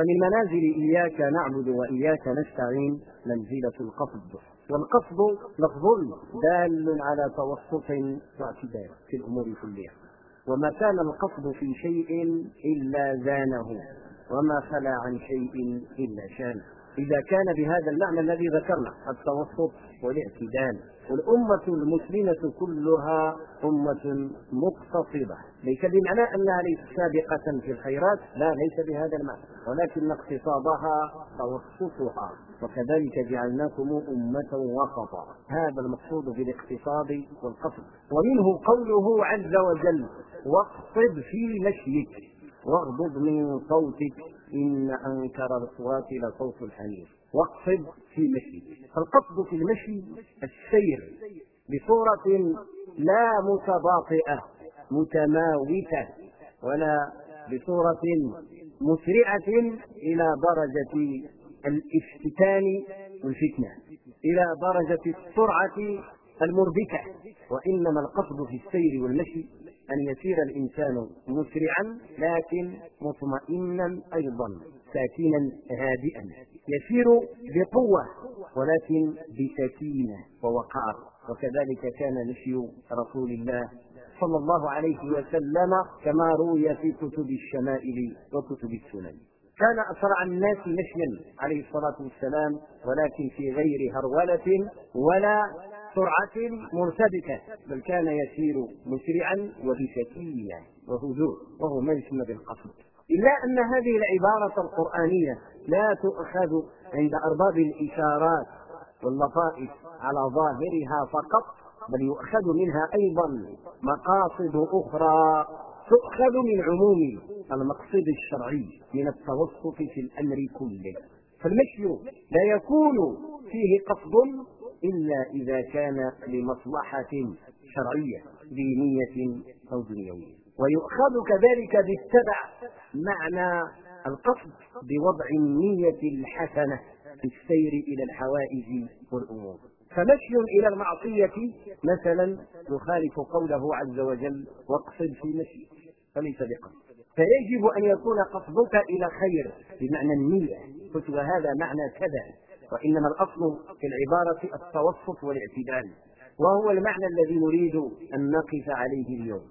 فمن منازل إياك نعبد وإياك نستعين منزلة القصد. والقصد لفظ دال على توسط واعتدال في الأمور كلها. وما كان القصد في شيء إلا زانه. وما خلا عن شيء إلا شانه. إذا كان بهذا المعنى الذي ذكرنا التوسط والاعتدال. والأمة المسلمة كلها أمة مقتصدة. ليس بمعنى أنها ليست سابقة في الخيرات لا ليس بهذا المعنى. ولكن اقتصادها توسطها وكذلك جعلناكم أمة وسطا. هذا المقصود بالاقتصاد والقصد. ومنه قوله عز وجل واقصد في مشيك واغضض من صوتك إن أنكر الأصوات لصوت الحمير واقصد في مشي فالقصد في المشي السير بصورة لا متباطئة متماوتة ولا بصورة مسرعة إلى درجة الافتتان والفتنة إلى درجة السرعة المربكة وإنما القصد في السير والمشي أن يسير الإنسان مسرعا لكن مطمئنا أيضا ساكنا هادئا. يسير بقوة ولكن بسكينة ووقار. وكذلك كان مشي رسول الله صلى الله عليه وسلم كما روي في كتب الشمائل وكتب السنن. كان أسرع الناس مشيا عليه الصلاة والسلام ولكن في غير هرولة ولا سرعة مرتبكة بل كان يسير مسرعا وبسكينة وهدوء وهو ما يسمى بالقصد إلا أن هذه العبارة القرآنية لا تؤخذ عند أرباب الإشارات واللطائف على ظاهرها فقط بل يؤخذ منها أيضا مقاصد أخرى تؤخذ من عموم المقصد الشرعي من التوسط في الأمر كله. فالمشي لا يكون فيه قصد إلا إذا كان لمصلحة شرعية دينية أو دنيوية. ويؤخذ كذلك بالتبع معنى القصد بوضع النية الحسنة في السير إلى الحوائج والأمور. فمشي إلى المعصية مثلا يخالف قوله عز وجل واقصد في مشي فليس بقصد. فيجب أن يكون قصدك إلى خير بمعنى النية. قلت وهذا معنى كذا وإنما الأصل في العبارة التوسط والاعتدال وهو المعنى الذي نريد أن نقف عليه اليوم.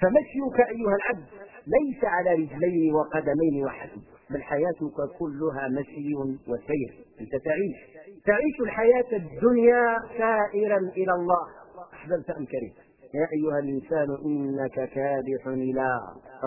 فمشيك أيها العبد ليس على رجلين وقدمين وحسب بل حياتك كلها مشي وسير. أنت تعيش. تعيش الحياة الدنيا سائرا إلى الله. أحببت أم كرهت؟ يا أيها الإنسان إنك كادح إلى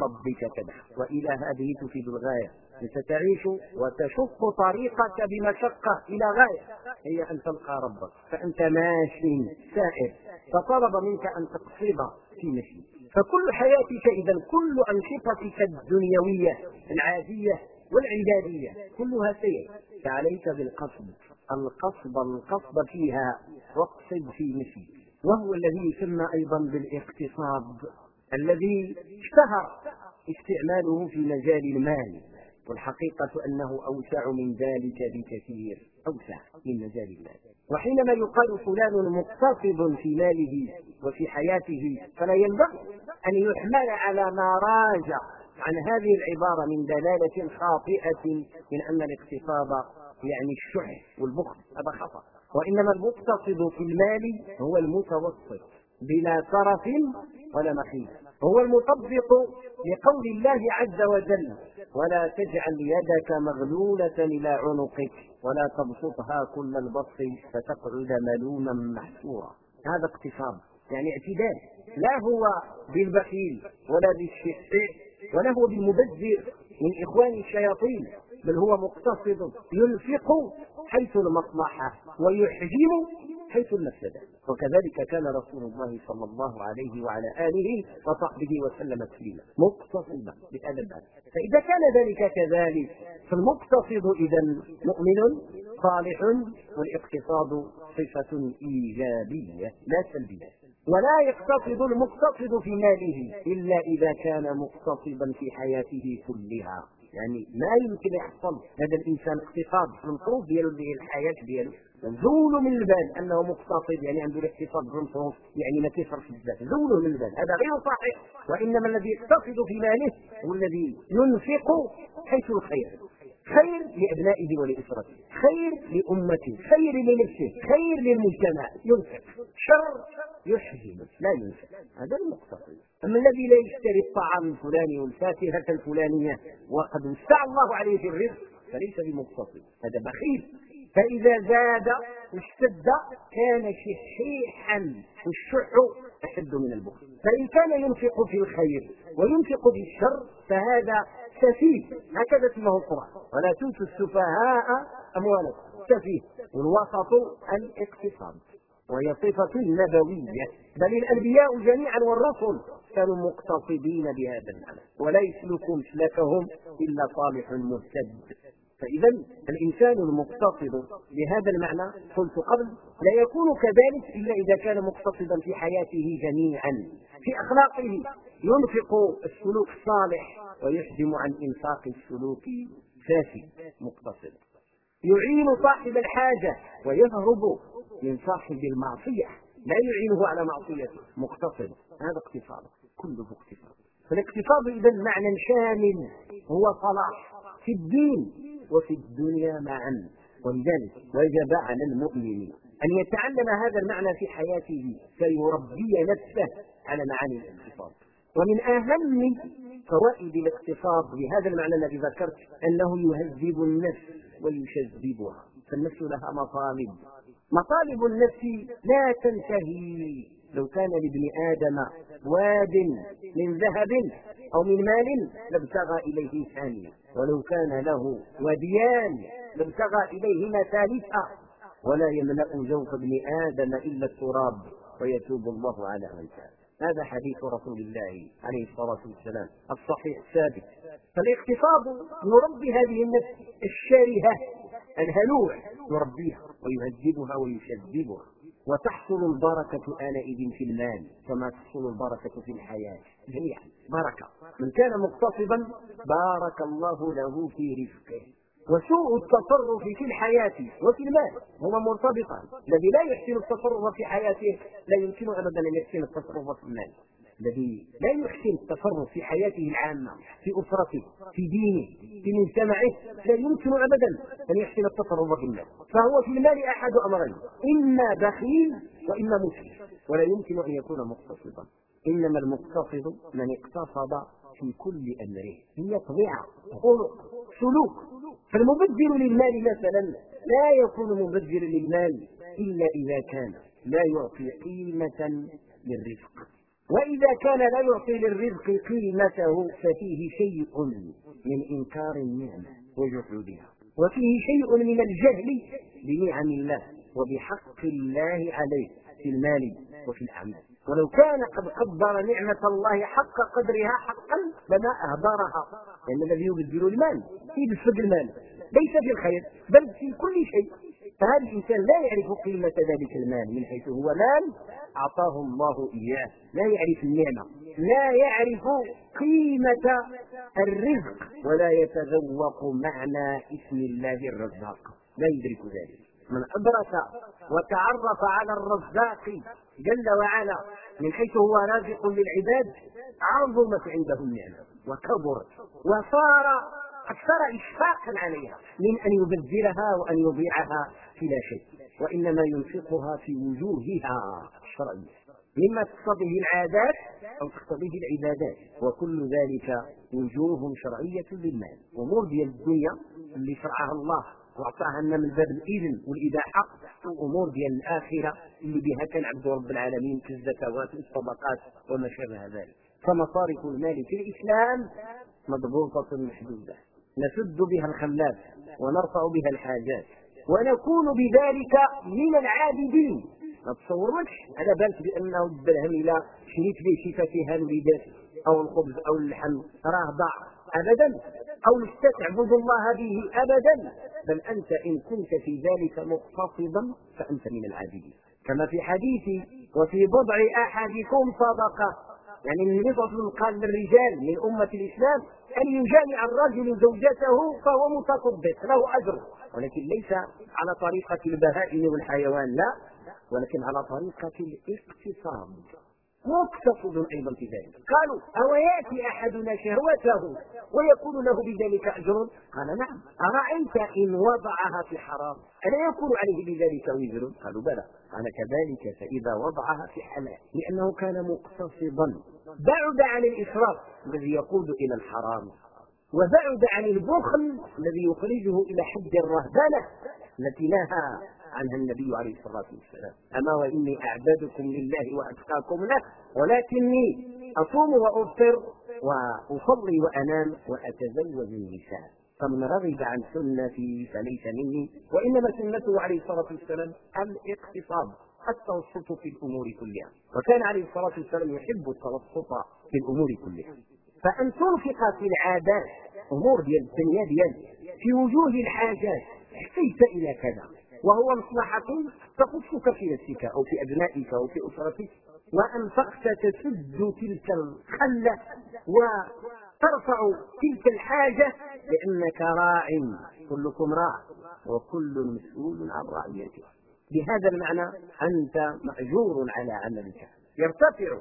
ربك كدح. وإلى هذه تفيد الغاية. ستعيش وتشق طريقك بمشقة إلى غاية. هي أن تلقى ربك. فأنت ماشي سائر. فطلب منك أن تقصد في مشي فكل حياتك إذا كل أنشطتك الدنيوية العادية والعبادية كلها سير. فعليك بالقصد. القصد القصد فيها واقصد في مشي وهو الذي يسمى أيضا بالاقتصاد الذي اشتهر استعماله في مجال المال والحقيقة أنه أوسع من ذلك بكثير أوسع من مجال المال. وحينما يقال فلان مقتصد في ماله وفي حياته فلا ينبغي أن يحمل على ما راجع عن هذه العبارة من دلالة خاطئة من أن الاقتصاد يعني الشح والبخل هذا خطأ. وإنما المقتصد في المال هو المتوسط بلا ترف ولا مخيل. هو المطبق لقول الله عز وجل ولا تجعل يدك مغلولة إلى عنقك ولا تبسطها كل البسط فتقعد ملوما محسورا هذا اقتصاد يعني اعتدال. لا هو بالبخيل ولا بالشح ولا هو بالمبذر من إخوان الشياطين. بل هو مقتصد ينفق حيث المصلحة ويحجم حيث المفسدة. وكذلك كان رسول الله صلى الله عليه وعلى آله وصحبه وسلم تسليما. مقتصدا بهذا الباب فإذا كان ذلك كذلك فالمقتصد إذا مؤمن صالح والاقتصاد صفة إيجابية لا سلبية. ولا يقتصد المقتصد في ماله إلا إذا كان مقتصدا في حياته كلها. يعني ما يمكن يحصل هذا الإنسان اقتصاد الظروف ديالو اللي الحياة ديالو زولوا من البال أنه مقتصد يعني عنده الاقتصاد بالظروف يعني ما كيصرفش بزاف زولوا من البال. هذا غير صحيح. وإنما الذي يقتصد في ماله هو الذي ينفق حيث الخير. خير لأبنائه ولأسرته خير لأمته خير لنفسه خير للمجتمع. ينفق. شر يحزن لا ينفق. هذا المقتصد أما الذي لا يشتري الطعام الفلاني والفاكهة الفلانية وقد وسع الله عليه في الرزق فليس بمقتصد هذا بخيل. فإذا زاد واشتد كان شحيحا والشح أشد من البخل. فإن كان ينفق في الخير وينفق في الشر فهذا سفيه هكذا اسمه القرآن. ولا تؤتوا السفهاء أموالكم. سفيه والوسط الاقتصاد. وهي صفة نبوية. بل الأنبياء جميعا والرسل كانوا مقتصدين بهذا المعنى ولا يسلك مسلكهم إلا صالح مهتد فإذا الإنسان المقتصد بهذا المعنى قلت قبل لا يكون كذلك إلا إذا كان مقتصدا في حياته جميعا في أخلاقه. ينفق السلوك الصالح ويحجم عن إنفاق السلوك فاسد مقتصد. يعين صاحب الحاجة ويهرب من صاحب المعصية لا يعينه على معصيته مقتصد. هذا اقتصاد كله اقتصاد. فالاقتصاد إذا معنى شامل هو صلاح في الدين. وفي الدنيا معا. ولذلك وجب على المؤمن أن يتعلم هذا المعنى في حياته فيربي نفسه على معاني الاقتصاد. ومن أهم فوائد الاقتصاد بهذا المعنى الذي ذكرت أنه يهذب النفس ويشذبها. فالنفس لها مطالب. مطالب النفس لا تنتهي. لو كان لابن آدم واد من ذهب أو من مال لابتغى إليه ثانية. ولو كان له وديان لابتغى إليهما ثالثة ولا يملأ جوف ابن آدم إلا التراب ويتوب الله على من تاب هذا حديث رسول الله عليه الصلاة والسلام الصحيح الثابت. فالاقتصاد يربي هذه النفس الشارهة الهلوع يربيها ويهذبها ويشذبها وتحصل البركة آنئذ في المال كما تحصل البركة في الحياة. جميعا. بركة. من كان مقتصدا بارك الله له في رزقه. وسوء التصرف في الحياة وفي المال هما مرتبطان. الذي لا يحسن التصرف في حياته لا يمكن أبدا أن يحسن التصرف في المال. الذي لا يحسن التصرف في حياته العامة في أسرته في دينه في مجتمعه لا يمكن أبدا أن يحسن التصرف في المال فهو في المال أحد أمرين إما بخيل وإما مسلم ولا يمكن أن يكون مقتصدا. إنما المقتصد من اقتصد في كل أمره. هي طبيعة خلق سلوك. فالمبذر للمال مثلا لا يكون مبذرا للمال إلا إذا كان لا يعطي قيمة للرزق. وإذا كان لا يعطي للرزق قيمته ففيه شيء من إنكار النعمة وجحودها. وفيه شيء من الجهل بنعم الله وبحق الله عليه في المال وفي الأعمال. ولو كان قد قدر نعمة الله حق قدرها حقا لما أهدرها لأن الذي يبذل المال بسد المال ليس في الخير بل في كل شيء. فهذا الإنسان لا يعرف قيمة ذلك المال من حيث هو مال أعطاه الله إياه. لا يعرف النعمة. لا يعرف قيمة الرزق. ولا يتذوق معنى اسم الله الرزاق. لا يدرك ذلك. من أدرك وتعرف على الرزاق جل وعلا من حيث هو رازق للعباد عظمت عنده النعمة. وكبرت وصار أكثر إشفاقا عليها. من أن يبذرها وأن يضيعها في لا شيء وإنما ينفقها في وجوهها الشرعية. مما تقتضيه العادات أو تقتضيه العبادات. وكل ذلك وجوه شرعية للمال أمور ديال الدنيا اللي شرعها الله وأعطاها لنا من باب الإذن والإباحة. وامور ديال الآخرة اللي بها كنعبد رب العالمين كالزكوات والصدقات وما شابه ذلك. فمصارف المال في الإسلام مضبوطة محدودة. نسد بها الخلاف ونرفع بها الحاجات. ونكون بذلك من العابدين. ما تصورش على بالك بأنه الدرهم إلى شريت به شي فاكهه الوليدات أو الخبز أو اللحم. راه ضاع ابدا. أو تعبد الله به ابدا. بل أنت إن كنت في ذلك مقتصدا فأنت من العابدين. كما في حديث وفي بضع أحدكم صدقة. يعني عليه وسلم قال للرجال من أمة الإسلام أن يجامع الرجل زوجته فهو متصدق له أجر. ولكن ليس على طريقة البهائم والحيوان لا. ولكن على طريقة الاقتصاد. مقتصد أيضا في ذلك. قالوا أو ياتي أحدنا شهوته ويكون له بذلك أجر؟ قال نعم. أرأيت إن وضعها في حرام؟ ألا يكون عليه بذلك وزر؟ قالوا بلى. قال كذلك فإذا وضعها في حلال لأنه كان مقتصدا. بعد عن الإسراف الذي يقود إلى الحرام وبعد عن البخل الذي يخرجه إلى حد الرهبنة التي نهى عنها النبي عليه الصلاة والسلام. أما وإني أعبدكم لله وأتقاكم له ولكني أصوم وأفطر وأصلي وأنام وأتزوج النساء. فمن رغب عن سنتي فليس مني وإنما سنته عليه الصلاة والسلام الإقتصاد. التوسط في الأمور كلها. وكان عليه الصلاة والسلام يحب التوسط في الأمور كلها. فأن تنفق في العادات أمور ديال الدنيا ديال في وجوه الحاجات احتجت إلى كذا. وهو مصلحة تخصك في نفسك أو في أبنائك أو في أسرتك. وأنفقت تسد تلك الخلة وترفع تلك الحاجة لأنك راع كلكم راع وكل مسؤول عن رعيته. بهذا المعنى أنت مأجور على عملك. يرتفع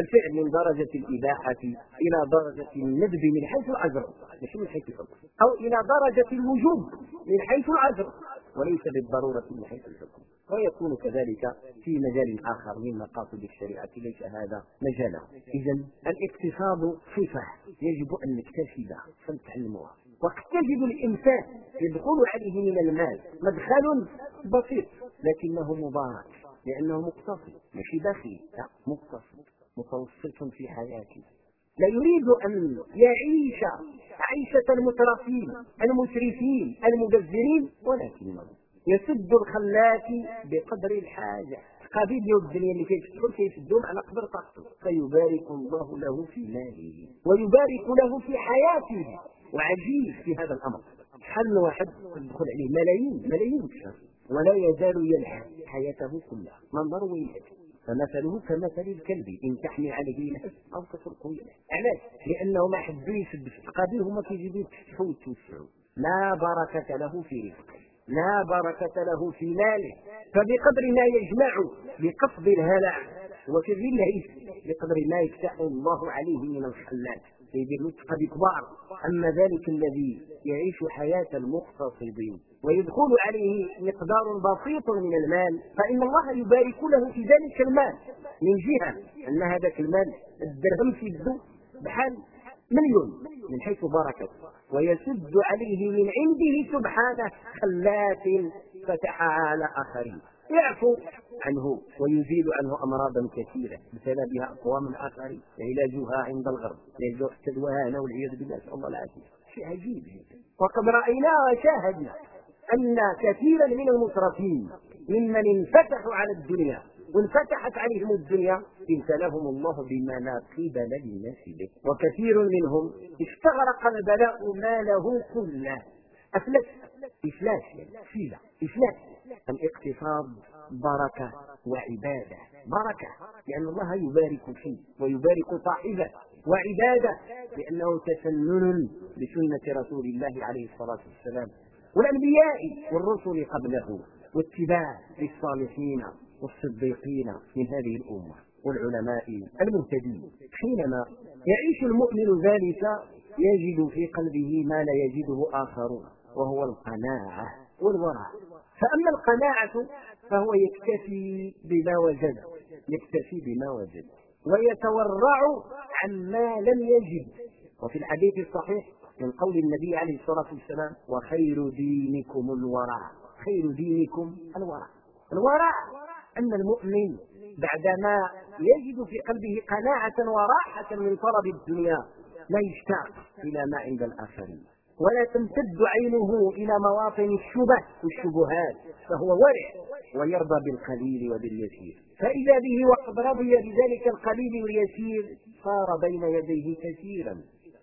الفعل من درجة الإباحة إلى درجة الندب من حيث الأجر. مش من حيث الحكم. أو إلى درجة الوجوب من حيث الأجر. وليس بالضرورة من حيث الحكم. ويكون كذلك في مجال آخر من مقاصد الشريعة. ليس هذا مجاله. إذا الاقتصاد صفة يجب أن نكتسبها فنتعلمها وقد تجد الإنسان. يدخل عليه من المال. مدخل بسيط. لكنه مبارك لأنه مقتصد ماشي بخيل لا مقتصد متوسط في حياته. لا يريد أن يعيش عيشة المترفين المسرفين المبذرين ولكنه يسد الخلاك بقدر الحاجة. قابل يوم الدنيا اللي كيفتحوا كيسدهم على قدر طاقته. فيبارك الله له في ماله ويبارك له في حياته. وعجيب في هذا الأمر. حل واحد تدخل عليه ملايين ملايين في ولا يزال يلحق حياته كلها. منظر ويلحق. فمثله كمثل الكلب إن تحمي عليه يلهث أو تتركه يلهث علاش؟ لأنه ما حبوا القابل هما كيجيبوا يتفتحوا ويتوسعوا لا بركة له في رزقه. لا بركة له في ماله. فبقدر ما يجمع بقصد الهلع. وكذي الهيث بقدر ما يفتح الله عليه من الحلات سيدير نطق بكبار. أما ذلك الذي يعيش حياة المقتصدين. ويدخل عليه مقدار بسيط من المال فإن الله يبارك له في ذلك المال من جهة أن هذاك المال الدرهم في الدو بحال مليون من حيث بركته ويسد عليه من عنده سبحانه خلات فتحها على آخرين. يعفو عنه ويزيل عنه أمراضا كثيرة ابتلى بها أقوام آخرين علاجها عند الغرب علاج التدوان والعياذ بالله نسال الله العافية. شيء عجيب. وقد راينا وشاهدنا. أن كثيرا من المترفين ممن انفتحوا على الدنيا وانفتحت عليهم الدنيا ابتلاهم الله بما لا قبل للناس به. وكثير منهم استغرق البلاء ماله كله. افلس إفلاس في إفلاس. الاقتصاد بركة وعبادة. بركة لأن الله يبارك فيه ويبارك صاحبه وعبادة لأنه تسنن بسنة رسول الله عليه الصلاة والسلام. والأنبياء والرسل قبله واتباع للصالحين والصديقين من هذه الأمة والعلماء المهتدين. حينما يعيش المؤمن ذلك يجد في قلبه ما لا يجده آخرون وهو القناعة والورع. فأما القناعة فهو يكتفي بما وجد يكتفي بما وجد ويتورع عما لم يجد. وفي الحديث الصحيح من قول النبي عليه الصلاة والسلام وخير دينكم الورع خير دينكم الورع الورع أن المؤمن بعدما يجد في قلبه قناعة وراحة من طلب الدنيا لا يشتاق إلى ما عند الآخرين. ولا تمتد عينه إلى مواطن الشبه والشبهات فهو ورع ويرضى بالقليل وباليسير. فإذا به وقد رضي بذلك القليل واليسير صار بين يديه كثيرا.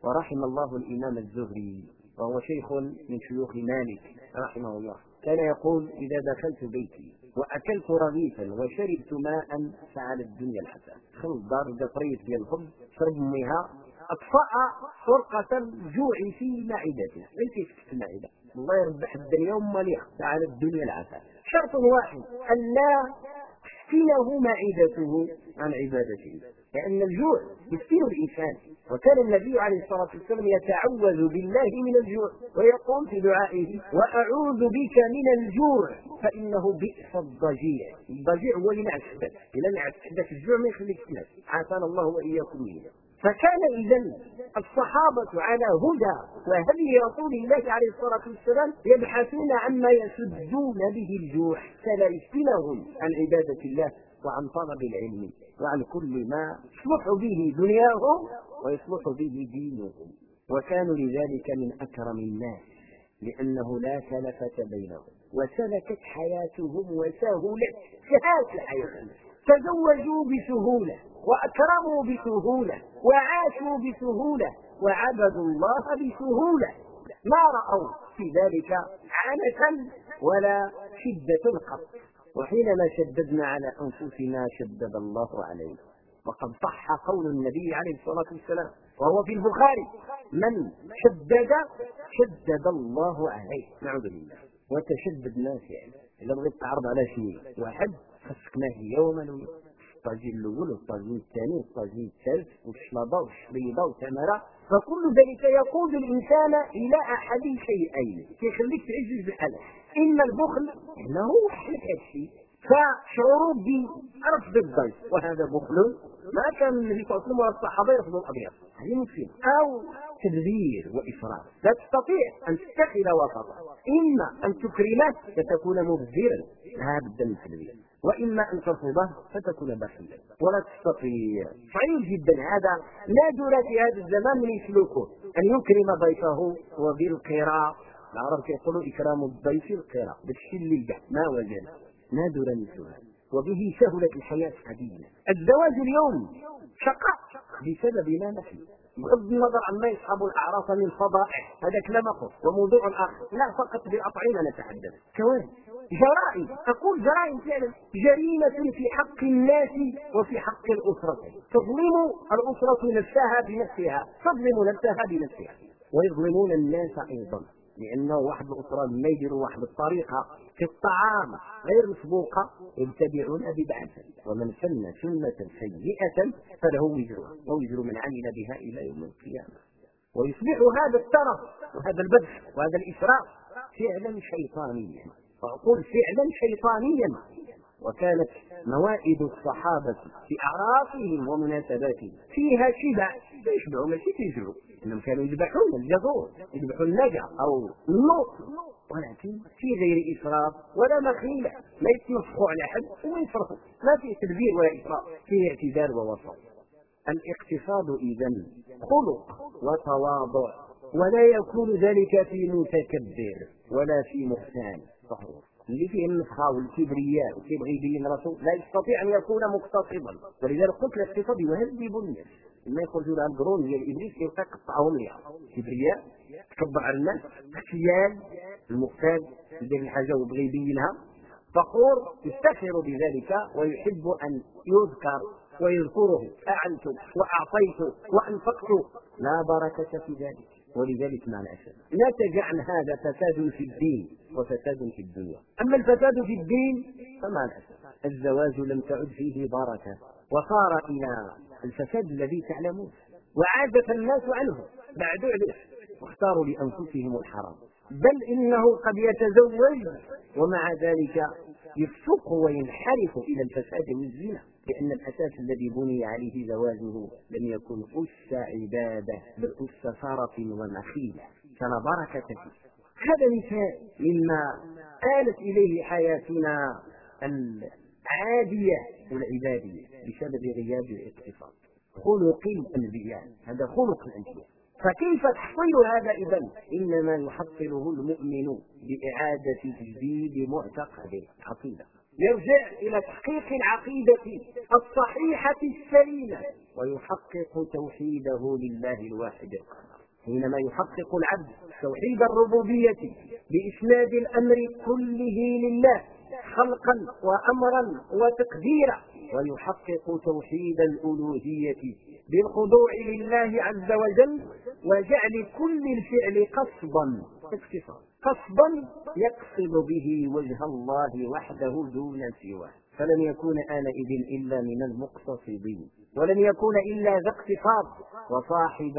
ورحم الله الإمام الزهري وهو شيخ من شيوخ مالك رحمه الله. كان يقول إذا دخلت بيتي وأكلت رغيفا وشربت ماء فعلى الدنيا الحسن خذ دار قطرية ديال الخبز شرب ميها أطفأ فرقة الجوع في معدته ليس في المعدة؟ الله يربح الدنيا وماليها على الدنيا العسل شرط واحد أن لا تفتنه معدته عن عبادته. لأن الجوع يفتن الإنسان. وكان النبي عليه الصلاة والسلام يتعوذ بالله من الجوع ويقول في دعائه وأعوذ بك من الجوع. فإنه بئس الضجيع. الضجيع هو اللي معسدك إذا معسدك الجوع ما يخليك تنام. عافانا الله وإياكم منه. فكان اذا الصحابة على هدى. وهدي رسول الله عليه الصلاة والسلام يبحثون عما يسدون به الجوع؟ فلا يفتنهم عن عبادة الله. وعن طلب العلم وعن كل ما يصلح به دنياهم ويصلح به دينهم. وكانوا لذلك من أكرم الناس لأنه لا كلفه بينهم وسلكت حياتهم وسهلت سهلت الحياة. تزوجوا بسهولة وأكرموا بسهولة وعاشوا بسهولة وعبدوا الله بسهولة. ما رأوا في ذلك عنة ولا شدة قط وحينما شددنا على أنفسنا شدد الله علينا. وقد صح قول النبي عليه الصلاة والسلام وهو في البخاري من شدد شدد الله عليه. نعوذ بالله. وتشدد ناس يعني إذا بغيت تعرض على شيء واحد خصك ما هي يوما الطاجين الأول والطاجين الثاني والطاجين الثالث والشلابه والشريبه والتمره فكل ذلك يقود الإنسان إلى أحد شيئين. كيخليك تعيش بالالم اما البخل إنه حلف الشيء فشعور برفض الضيف. وهذا بخل ما كان النبي صلى الله عليه وسلم ولا الصحابة يرفضوا الأبيض. هذه مشكله أو تدبير وافراط لا تستطيع أن تتخذ وسطا إما أن تكرمه فتكون مبذرا. لا بد من التدبير وإما أن ترفضه فتكون بخيلا. ولا تستطيع. صعيب جدا هذا. نادر في هذا الزمان من يسلكه. أن يكرم ضيفه وبالقراء العرب كيقولوا إكرام الضيف القراء بالشي اللي ما وجد؟ نادر مثلها وبه سهلت الحياة قليلا الزواج اليوم شقاء بسبب ما نحن. بغض النظر عما يصحب الأعراف من فضائح. هذا كلام اخر وموضوع آخر. لا فقط بالاطعمه نتحدث. كوارث جرائم. أقول جرائم فعلا. جريمة في حق الناس وفي حق الأسرة. تظلم الأسرة نفسها بنفسها. تظلم نفسها بنفسها. ويظلمون الناس أيضا. لأنه واحد الأسرة لما يديروا واحد الطريقة في الطعام غير مسبوقة يبتدعون بدعة. ومن سن سنة سيئة فله وزرها ووزر من عمل بها إلى يوم القيامة. ويصبح هذا الترف وهذا البذخ وهذا الإسراف فعلا شيطانيا. فأقول فعلا شيطانيا. وكانت موائد الصحابة في أعرافهم ومناسباتهم. فيها شبع يشبعوا ماشي تيجروا إنهم كانوا يذبحون الجزور يذبحوا النجا أو النور ولكن في غير إسراف ولا مخيلة لا يتنفخوا على حد وما يصرفوا ما فيه تدبير ولا إسراف فيه اعتدال ووسط الاقتصاد اذا خلق وتواضع ولا يكون ذلك في متكبر ولا في محسن صحيح. اللي فيه النفخه والكبرياء وكيبغي يبين راسه لا يستطيع أن يكون مقتصدا. ولذلك قلت الاقتصاد يهذب الناس. لما يخرجوا لها القرون ديال ابليس كيبقى يقطعهم ليها. كبرياء تكبر على الناس احتيال المقتاد يدير الحاجة ويبغي يبينها فخور يفتخر بذلك ويحب أن يذكر ويذكره. اعنت واعطيت وانفقت لا بركة في ذلك. ولذلك مع الاسف نتج عن هذا فساد في الدين وفساد في الدنيا. أما الفساد في الدين فمع الاسف الزواج لم تعد فيه بركة. وصار إلى الفساد الذي تعلمون. وعادت الناس عنه. بعدوا عليه. واختاروا لأنفسهم الحرام. بل إنه قد يتزوج ومع ذلك يفسق وينحرف إلى الفساد والزنا. لأن الأساس الذي بني عليه زواجه لم يكن أس عبادة بل أس شرف ومخيلة. فلا بركة فيه. هذا مثال مما آلت إليه حياتنا العادية والعبادية بسبب غياب الاقتصاد. خلق الأنبياء هذا خلق الأنبياء. فكيف تحصيل هذا إذا إنما يحصله المؤمن بإعادة تجديد معتقده عقيدة. يرجع إلى تحقيق العقيدة الصحيحة السليمة ويحقق توحيده لله الواحد القهار. حينما يحقق العبد توحيد الربوبية بإسناد الأمر كله لله خلقا وأمرا وتقديرا. ويحقق توحيد الألوهية بالخضوع لله عز وجل وجعل كل الفعل قصدا. اقتصاد. قصدا يقصد به وجه الله وحده دون سواه. فلن يكون آنئذ إلا من المقتصدين ولن يكون إلا ذا اقتصاد وصاحب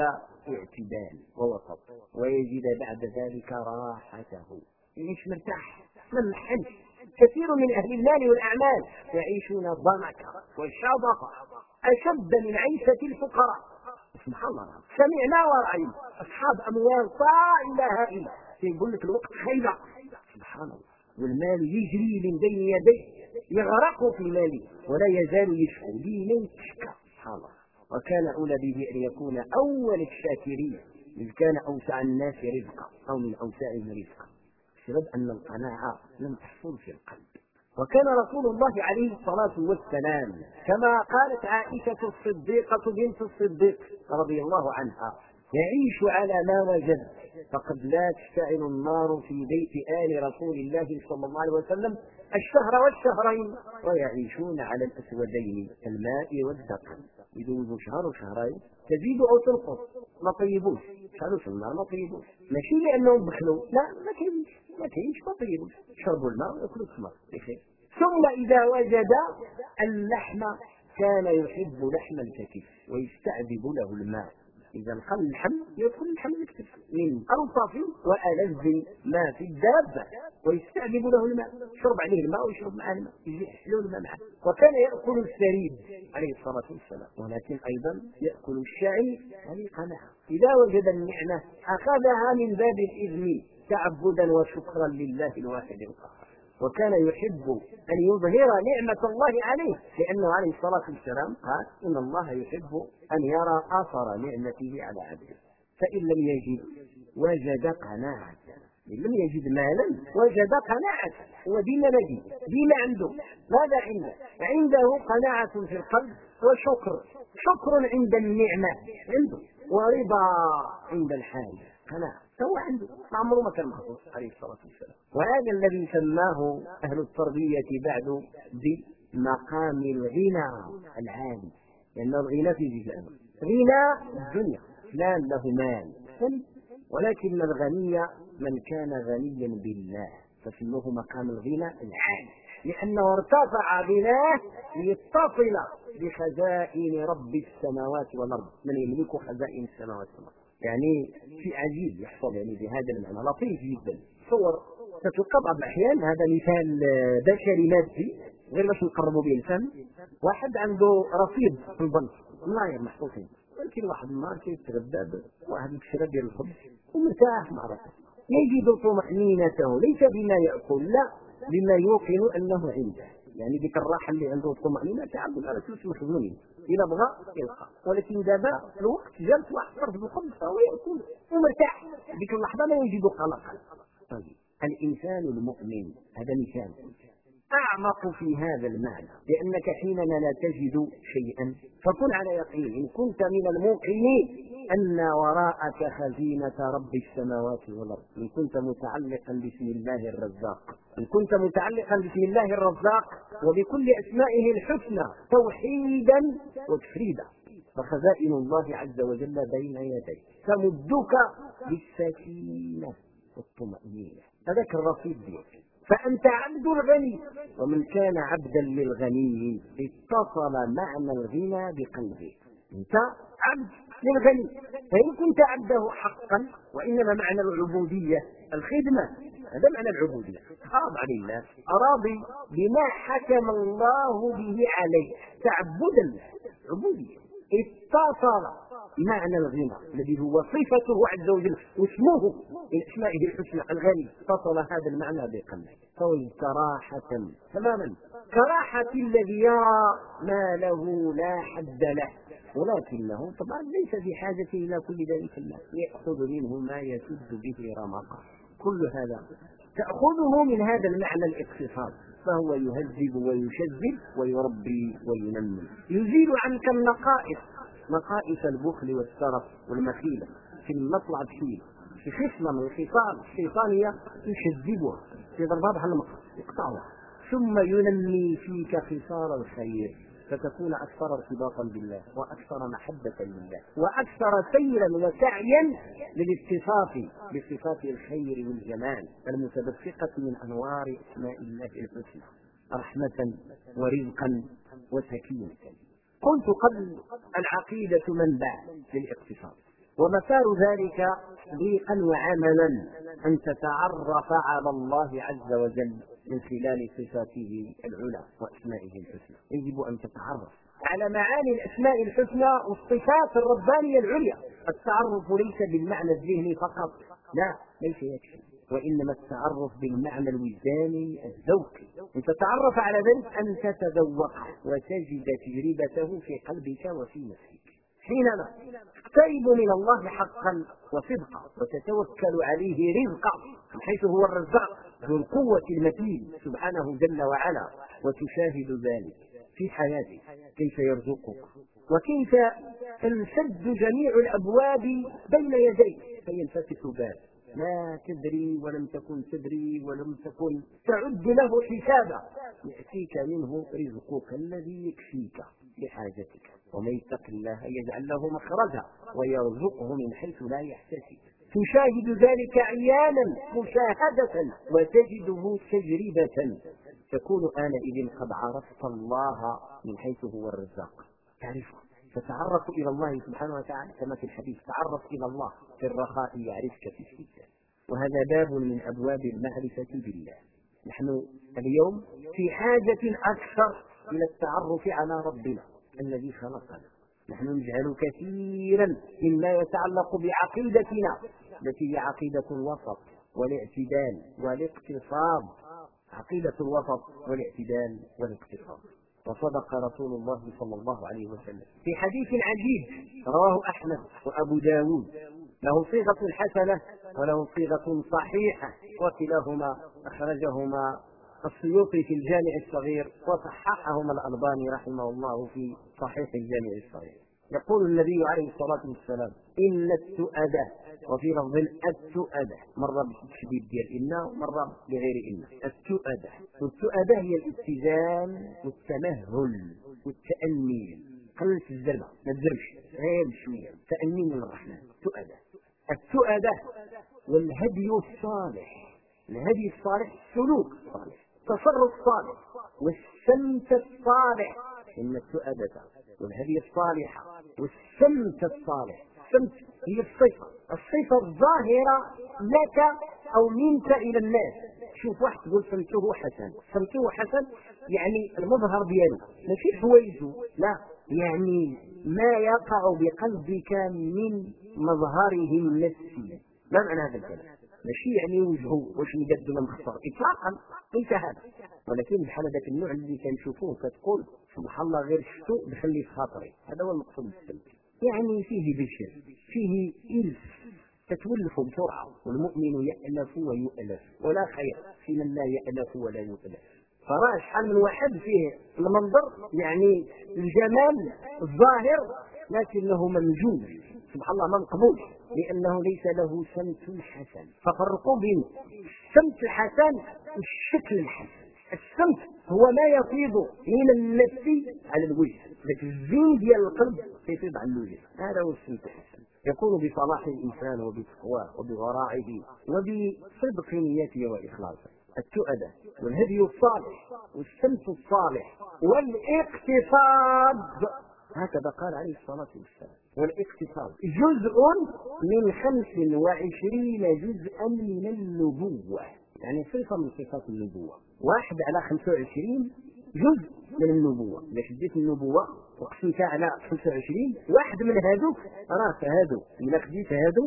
اعتدال ووسط. ويجد بعد ذلك راحته. يعيش مرتاح؟ ممحن كثير من أهل المال والأعمال يعيشون الضنك والشبق أشد من عيشة الفقراء. سبحان الله. سمعنا ورأينا. أصحاب أموال طائلة هائلة. يقول لك الوقت خيبة. سبحان الله. والمال يجري من بين يديه يغرق في ماله ولا يزال يشكو لين تشكى سبحان الله. وكان أولى به أن يكون أول الشاكرين. إذ كان أوسع الناس رزقا. أو من أوسعهم رزقا. بسبب أن القناعة لم تحصل في القلب. وكان رسول الله عليه الصلاة والسلام كما قالت عائشة الصديقة بنت الصديق رضي الله عنها يعيش على ما وجد فقد لا تشتعل النار في بيت آل رسول الله صلى الله عليه وسلم الشهر والشهرين ويعيشون على الأسودين الماء والدقن. يدوزوا شهر وشهرين تزيد أو تنقص ما طيبوش. شهر النار ما طيبوش. ماشي لأنهم بخلوا لا ما كاينش. ما كاينش طيبوش شربوا الماء وياكلوا الثمر بخير ثم إذا وجد اللحم كان يحب لحم الكتف ويستعذب له الماء. إذا انقل اللحم يدخل اللحم يكتف من ألطف وألذ ما في الدابة. ويستعذب له الماء. يشرب عليه الماء ويشرب معه الماء. يحلو الماء معه. وكان يأكل الثريد عليه الصلاة والسلام. ولكن أيضا يأكل الشعير هذه قناعة إذا وجد النعمة أخذها من باب الإذن. تعبدا وشكرا لله الواحد القهار. وكان يحب أن يظهر نعمة الله عليه لأنه عليه الصلاة والسلام قال إن الله يحب أن يرى أثر نعمته على عبده. فإن لم يجد وجد قناعة. إن لم يجد مالا وجد قناعة. هو ديما نجد ديما عنده. ماذا عنده؟ عنده قناعة في القلب وشكر. شكر عند النعمة عنده ورضا عند الحال قناعة فهو عنده عمره ما كان مخصوص عليه الصلاة والسلام. وهذا الذي سماه أهل التربية بعد بمقام الغنى العالي لأن الغنى في جزء غنى الدنيا فلان له مال. ولكن الغني من كان غنيا بالله فسموه مقام الغنى العالي. لأنه ارتفع غناه ليتصل بخزائن رب السماوات والأرض. من يملك خزائن السماوات والأرض؟ يعني شيء عجيب يحصل يعني بهذا المعنى لطيف جدا. تصور تتلقى بعض الاحيان هذا مثال بشري مادي غير باش نقربوا به الفم واحد عنده رصيد في البنك ملاير محطوطين ولكن واحد النهار كيتغدى واحد الكشرة ديال الخبز ومرتاح مع راسه. يجد طمأنينته ليس بما يأكل لا بما يوقن أنه عنده. يعني ديك الراحة اللي عنده الطمانينه تعبد على فلوس مخزونين اذا بغى يلقى. ولكن دابا الوقت جالس واحد طرف الخبز فهو ياكل ومرتاح ديك اللحظة لا يجد قلقا طيب الإنسان المؤمن هذا مثال أعمق في هذا المعنى لأنك حينما لا تجد شيئا فكن على يقين إن كنت من الموقنين. أن وراءك خزينة رب السماوات والأرض. إن كنت متعلقا باسم الله الرزاق. إن كنت متعلقا باسم الله الرزاق وبكل أسمائه الحسنى توحيدا وتفريدا. فخزائن الله عز وجل بين يديك. تمدك بالسكينة والطمأنينة. هذاك الرصيد ديالك فأنت عبد الغني ومن كان عبدا للغني اتصل معنى الغنى بقلبه. أنت عبد. للغني فإن كنت عبده حقا وإنما معنى العبودية الخدمة. هذا معنى العبودية. خاضع لله أراضي بما حكم الله به عليه. تعبدا. عبودية. اتصل معنى الغنى. الذي هو صفته عز وجل. واسمه من اسمائه الحسنى. الغني. اتصل هذا المعنى بقلبه. فوجد كراحة. تماما. كراحة الذي يرى ما له لا حد له. ولكنه طبعا ليس في حاجة إلى كل ذلك المال. يأخذ منه ما يسد به رمقه. كل هذا تأخذه من هذا المعنى الاقتصاد. فهو يهذب ويشذب ويربي وينمي. يزيل عنك النقائص نقائص البخل والسرف والمخيلة في المطلع فيه في خصلة من الخصال الشيطانية يشذبها. في ضربها بحال المقص يقطعها. ثم ينمي فيك خصال الخير. فتكون أكثر ارتباطا بالله وأكثر محبة لله وأكثر سيرا وسعيا للاتصاف بصفات الخير والجمال المتدفقة من أنوار أسماء الله الحسنى. رحمة ورزقا وسكينة. قلت قبل العقيدة منبع للاقتصاد ومسار ذلك تطبيقا وعملا أن تتعرف على الله عز وجل. من خلال صفاته العلى وأسمائه الحسنى. يجب أن تتعرف على معاني الأسماء الحسنى والصفات الربانية العليا. التعرف ليس بالمعنى الذهني فقط. لا ليس يكفي. وإنما التعرف بالمعنى الوجداني الذوقي. أن تتعرف على ذلك أن تتذوقه وتجد تجربته في قلبك وفي نفسك. حينما تقترب من الله حقا وصدقا وتتوكل عليه رزقا من حيث هو الرزاق ذو القوة المتين سبحانه جل وعلا وتشاهد ذلك في حياتك كيف يرزقك؟ وكيف تنسد جميع الأبواب بين يديك فينفتح باب. لا تدري ولم تكن تدري ولم تكن تعد له حسابا. يأتيك منه رزقك الذي يكفيك لحاجتك. ومن يتق الله يجعل له مخرجا ويرزقه من حيث لا يحتسب. تشاهد ذلك عيانا مشاهدة وتجده تجربة تكون آنئذ قد عرفت الله من حيث هو الرزاق. تعرفه تتعرف إلى الله سبحانه وتعالى كما في الحديث. تعرف إلى الله في الرخاء يعرفك في الشدة. وهذا باب من أبواب المعرفة بالله. نحن اليوم في حاجة أكثر إلى التعرف على ربنا الذي خلقنا. نحن نجهل كثيرا مما يتعلق بعقيدتنا. التي هي عقيدة الوسط والاعتدال والاقتصاد. عقيدة الوسط والاعتدال والاقتصاد. وصدق رسول الله صلى الله عليه وسلم. في حديث عجيب رواه أحمد وأبو داود. له صيغة حسنة وله صيغة صحيحة. وكلاهما أخرجهما السيوطي في الجامع الصغير وصححهما الألباني رحمه الله في صحيح الجامع الصغير. يقول النبي عليه الصلاة والسلام إن التؤدة وفي لفظ التؤدة مرة بالتشديد ديال إن ومرة بغير إن. التؤدة والتؤدة هي الاتزان والتمهل والتأني قلت الزربة ما تزربش غير شوية. تأني من الرحمن. تؤدة التؤدة والهدي الصالح. الهدي الصالح السلوك الصالح التصرف الصالح والسمت الصالح. إن التؤدة والهدي الصالحة والسمت الصالح. السمت هي الصفة الصفة الظاهرة لك أو منك إلى الناس. شوف واحد تقول سمته حسن. سمته حسن يعني المظهر ديالو. ماشي حوايجه لا. يعني ما يقع بقلبك من مظهره النفسي ما معنى هذا الكلام؟ ماشي يعني وجهه واش مجد ولا مخسر اطلاقا. ليس هذا. ولكن بحال هذاك النوع اللي كنشوفوه كتقول سبحان الله غير شفتو دخل لي في خاطري. هذا هو المقصود. يعني فيه بشر فيه إلف تتولف بسرعة والمؤمن يألف ويؤلف ولا خير في من لا يألف ولا يؤلف. فراه شحال من واحد فيه المنظر يعني الجمال الظاهر لكنه منجوم سبحان الله ما مقبول لأنه ليس له سمت حسن. ففرقوا بين السمت الحسن والشكل الحسن. السمت هو ما يفيض من النفس على الوجه. ذاك الزين ديال القلب يفيض على الوجه هذا هو الحسن يكون بصلاح الإنسان وبتقواه وبورائه وبصدق نيته وإخلاصه. التؤدة والهدي الصالح والسمت الصالح والاقتصاد. هكذا قال عليه الصلاة والسلام. والاقتصاد جزء من خمس وعشرين جزءا من النبوة. يعني صفة من صفات النبوة. واحد على خمسة وعشرين جزء من النبوة. إذا شديت النبوة وقسمتها على 25 واحد من هذوك راك هذو إذا خديت هذو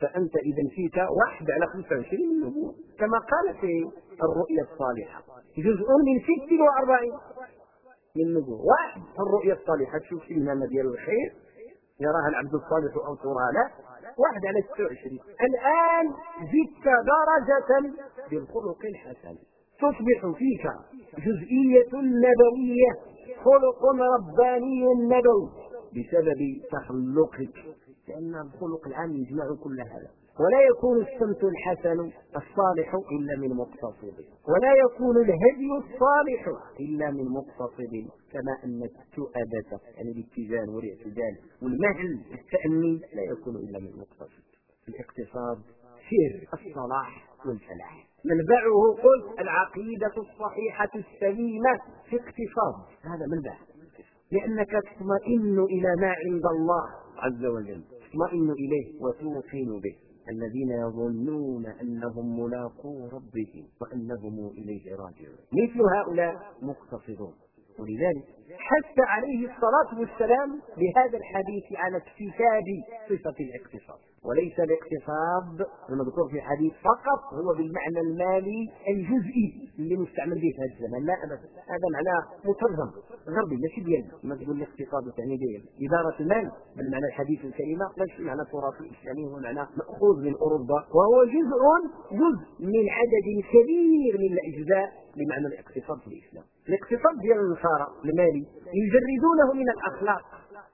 فأنت إذا فيك واحد على 25 من النبوة. كما قال في الرؤيا الصالحة جزء من 46 من النبوة. واحد في الرؤيا الصالحة. تشوف فيه المعنى ديال الخير يراها العبد الصالح أو تراها لا واحد على 26 الآن زدت درجة بالخلق الحسن. تصبح فيك جزئية نبوية خلق رباني نبوي. بسبب تخلقك لأن الخلق العام يجمع كل هذا. ولا يكون السمت الحسن الصالح إلا من مقتصد. ولا يكون الهدي الصالح إلا من مقتصد كما أن التؤدة يعني الاتزان والاعتدال والمهل التأني لا يكون إلا من مقتصد. الاقتصاد سر الصلاح والفلاح. منبعه قلت العقيدة الصحيحة السليمة في اقتصاد. هذا منبع لأنك تطمئن إلى ما عند الله عز وجل. تطمئن إليه وتوقن به. الذين يظنون أنهم ملاقو ربهم وأنهم إليه راجعون. مثل هؤلاء مقتصدون. ولذلك حث عليه الصلاة والسلام بهذا الحديث على اكتساب صفة الاقتصاد. وليس الاقتصاد المذكور في الحديث فقط هو بالمعنى المالي الجزئي اللي مستعمل به في هذا الزمان لا أبدا. هذا معناه مترجم غربي ماشي ديالنا ما تقول الاقتصاد يعني ديال إدارة المال. بالمعنى الحديث الكلمة ماشي معنى التراث الإسلامي هو معنى مأخوذ من أوروبا. وهو جزء جزء من عدد كبير من الأجزاء بمعنى الاقتصاد في الإسلام. الاقتصاد ديال النصارى المالي يجردونه من الأخلاق.